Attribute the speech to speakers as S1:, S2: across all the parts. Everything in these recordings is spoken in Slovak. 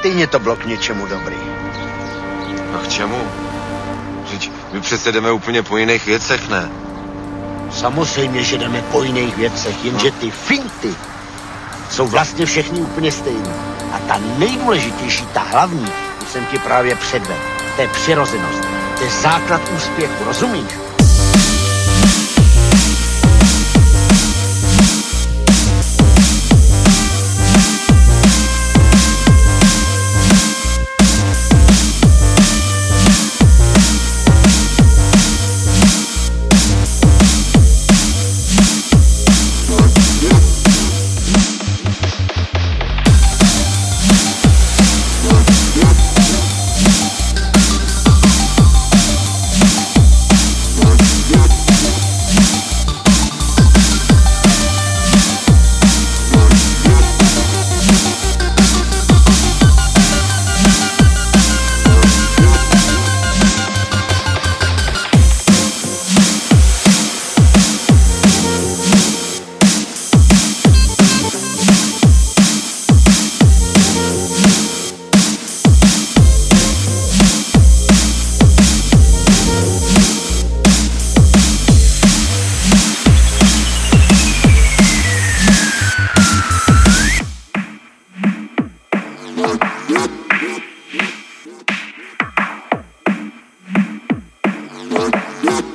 S1: stejně to bylo k něčemu dobrý.
S2: A k čemu? Vždyť my přece jdeme úplně po jiných věcech, ne?
S1: Samozřejmě, že jdeme po jiných věcech, jenže ty finty jsou vlastně všechny úplně stejné. A ta nejdůležitější, ta hlavní, tu jsem ti právě předvedl. To je přirozenost. To je základ úspěchu, rozumíš?
S3: Black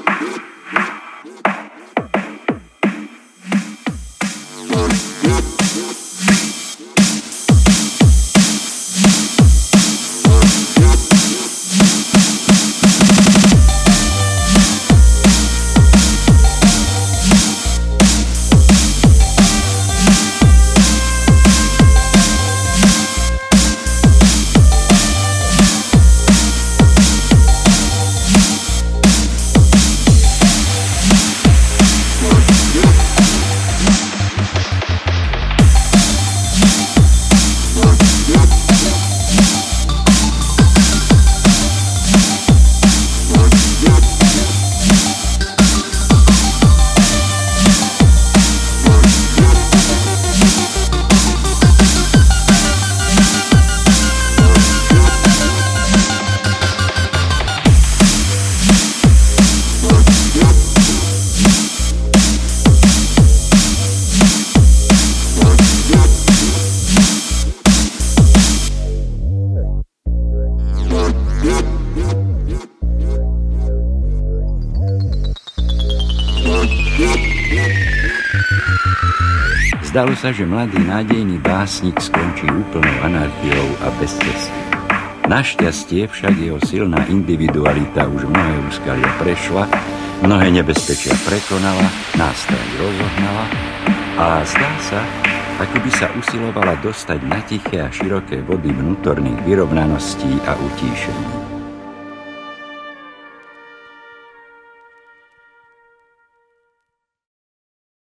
S3: Zdalo sa, že mladý nádejný básnik skončí úplnou anarchiou a bez cesty. Našťastie však jeho silná individualita už mnohé úskalia prešla, mnohé nebezpečia prekonala, nástroj rozohnala a zdá sa, ako by sa usilovala dostať na tiché a široké vody vnútorných vyrovnaností a utíšení.